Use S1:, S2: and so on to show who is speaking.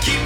S1: 君